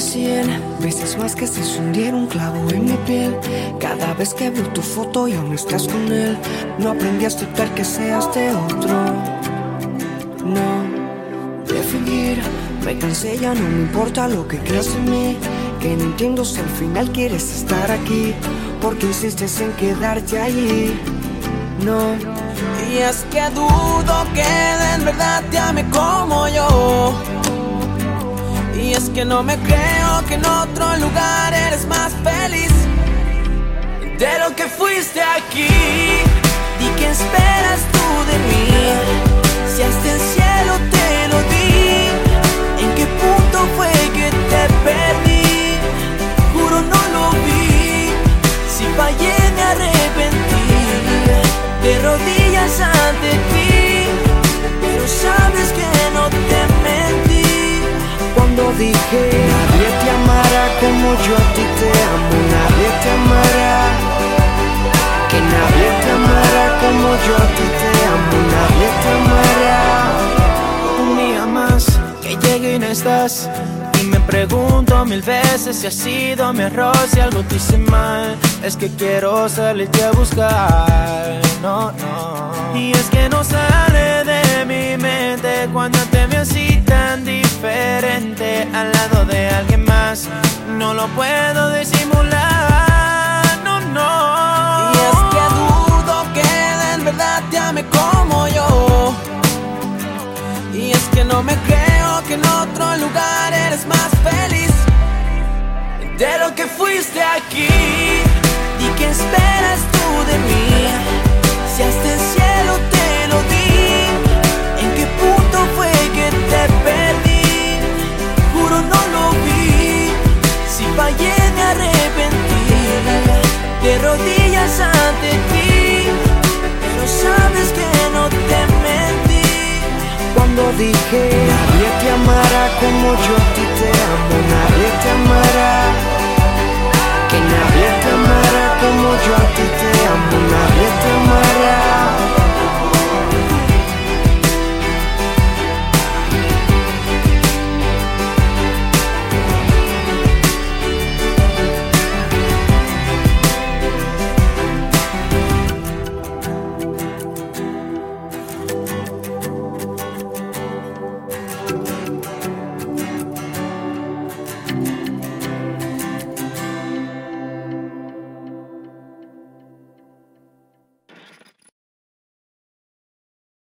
cien veces más que si se hundiera un clavo en mi piel. Cada vez que veo tu foto y aún estás con él, no aprendí a aceptar que seas de otro. No, de fingir, me cansé, ya no me importa lo que creas en mí. Que no entiendo si al final quieres estar aquí, porque insistes en quedarte allí. No. Y es que dudo que en verdad te ame como yo. Que no me creo que en otro lugar eres más feliz de lo que fuiste aquí. ¿Y qué esperas tú de dije nadie te amará como yo a ti te amo, nadie te amará, que nadie te amará como yo a ti te amo, nadie te amará. Un día más que llegue y no estás. Y me pregunto mil veces si ha sido mi error, si algo te hice mal. Es que quiero salirte a buscar. No, no. Y es que no sale de mi mente cuando te veo así diferente al lado de alguien más. No lo puedo disimular. No, no. Y es que dudo que en verdad te ame como yo. Y es que no me creo que en otro lugar eres más feliz de lo que fuiste aquí. Fallé me arrepentí de rodillas ante ti, pero sabes que no te mentí. Cuando dije nadie te amará como yo a ti te amo,